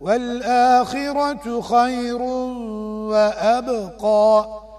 والآخرة خير وأبقى.